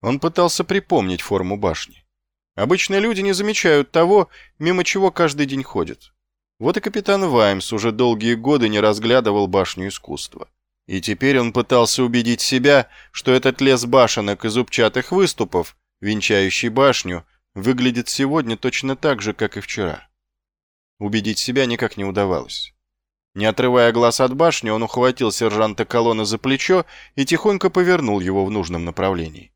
Он пытался припомнить форму башни. Обычные люди не замечают того, мимо чего каждый день ходят. Вот и капитан Ваймс уже долгие годы не разглядывал башню искусства. И теперь он пытался убедить себя, что этот лес башенок и зубчатых выступов, венчающий башню, выглядит сегодня точно так же, как и вчера. Убедить себя никак не удавалось. Не отрывая глаз от башни, он ухватил сержанта колонны за плечо и тихонько повернул его в нужном направлении.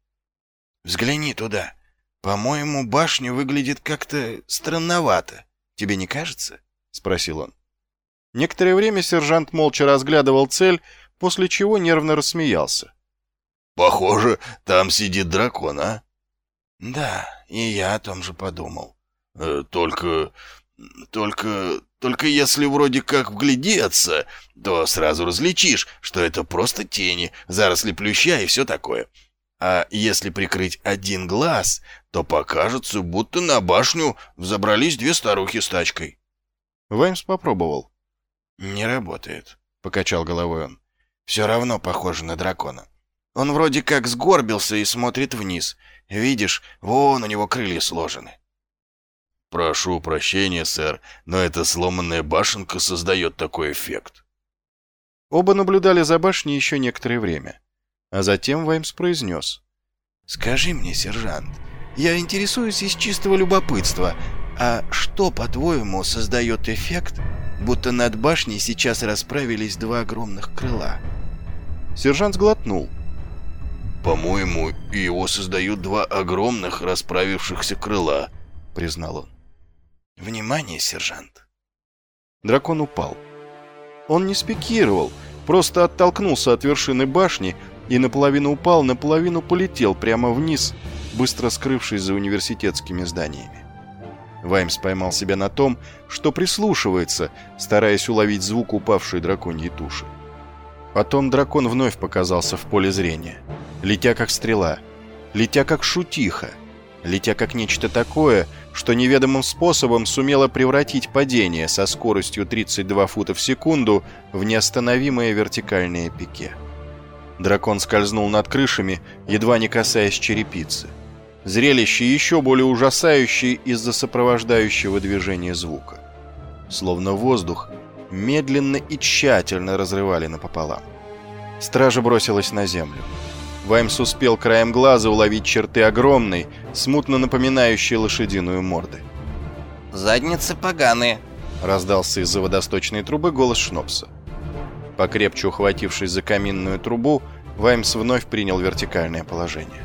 «Взгляни туда. По-моему, башня выглядит как-то странновато. Тебе не кажется?» — спросил он. Некоторое время сержант молча разглядывал цель, после чего нервно рассмеялся. «Похоже, там сидит дракон, а?» «Да, и я о том же подумал». Э, «Только... только... только если вроде как вглядеться, то сразу различишь, что это просто тени, заросли плюща и все такое. А если прикрыть один глаз, то покажется, будто на башню взобрались две старухи с тачкой». Ваймс попробовал. «Не работает», — покачал головой он. «Все равно похоже на дракона. Он вроде как сгорбился и смотрит вниз. Видишь, вон у него крылья сложены». «Прошу прощения, сэр, но эта сломанная башенка создает такой эффект». Оба наблюдали за башней еще некоторое время. А затем Ваймс произнес. «Скажи мне, сержант, я интересуюсь из чистого любопытства, а что, по-твоему, создает эффект, будто над башней сейчас расправились два огромных крыла?» Сержант сглотнул. «По-моему, его создают два огромных расправившихся крыла», — признал он. «Внимание, сержант!» Дракон упал. Он не спикировал, просто оттолкнулся от вершины башни и наполовину упал, наполовину полетел прямо вниз, быстро скрывшись за университетскими зданиями. Ваймс поймал себя на том, что прислушивается, стараясь уловить звук упавшей драконьей туши. Потом дракон вновь показался в поле зрения, летя как стрела, летя как шутиха, летя как нечто такое, что неведомым способом сумело превратить падение со скоростью 32 фута в секунду в неостановимое вертикальное пике. Дракон скользнул над крышами, едва не касаясь черепицы. Зрелище еще более ужасающее из-за сопровождающего движения звука. Словно воздух медленно и тщательно разрывали напополам. Стража бросилась на землю. Ваймс успел краем глаза уловить черты огромной, смутно напоминающей лошадиную морды. «Задницы поганые», — раздался из-за водосточной трубы голос Шнопса. Покрепче ухватившись за каминную трубу, Ваймс вновь принял вертикальное положение.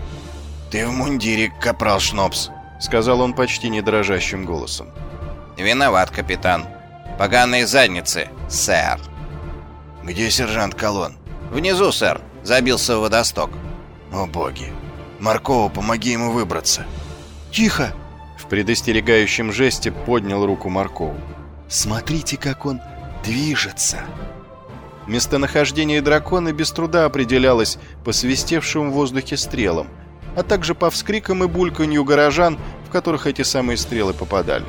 «Ты в мундире, капрал Шнопс», — сказал он почти не дрожащим голосом. «Виноват, капитан. Поганые задницы, сэр». «Где сержант Колон?» «Внизу, сэр. Забился в водосток». «О боги! Маркова, помоги ему выбраться!» «Тихо!» В предостерегающем жесте поднял руку Маркову. «Смотрите, как он движется!» Местонахождение дракона без труда определялось по свистевшим в воздухе стрелам, а также по вскрикам и бульканью горожан, в которых эти самые стрелы попадали.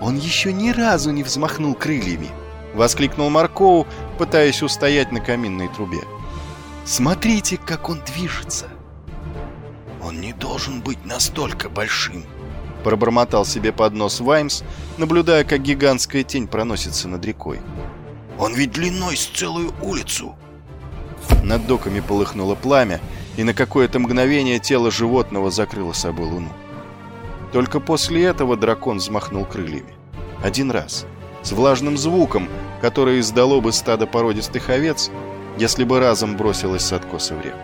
«Он еще ни разу не взмахнул крыльями!» — воскликнул Маркоу, пытаясь устоять на каминной трубе. «Смотрите, как он движется!» «Он не должен быть настолько большим!» Пробормотал себе под нос Ваймс, наблюдая, как гигантская тень проносится над рекой. Он ведь длиной с целую улицу. Над доками полыхнуло пламя, и на какое-то мгновение тело животного закрыло собой луну. Только после этого дракон взмахнул крыльями. Один раз. С влажным звуком, который издало бы стадо породистых овец, если бы разом бросилось с откоса в реку.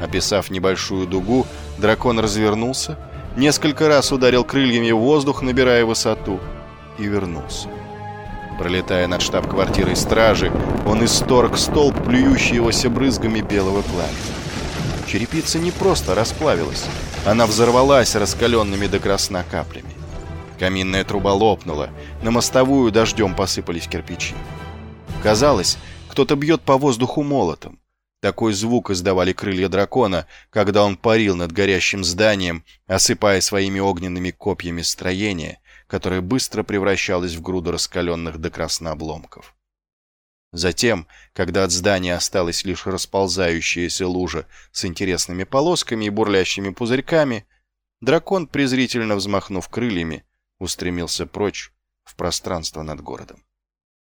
Описав небольшую дугу, дракон развернулся, несколько раз ударил крыльями в воздух, набирая высоту, и вернулся. Пролетая над штаб-квартирой стражи, он исторг столб плюющегося брызгами белого пламени. Черепица не просто расплавилась, она взорвалась раскаленными до красна каплями. Каминная труба лопнула, на мостовую дождем посыпались кирпичи. Казалось, кто-то бьет по воздуху молотом. Такой звук издавали крылья дракона, когда он парил над горящим зданием, осыпая своими огненными копьями строение, которое быстро превращалось в груду раскаленных до красна обломков. Затем, когда от здания осталась лишь расползающаяся лужа с интересными полосками и бурлящими пузырьками, дракон, презрительно взмахнув крыльями, устремился прочь в пространство над городом.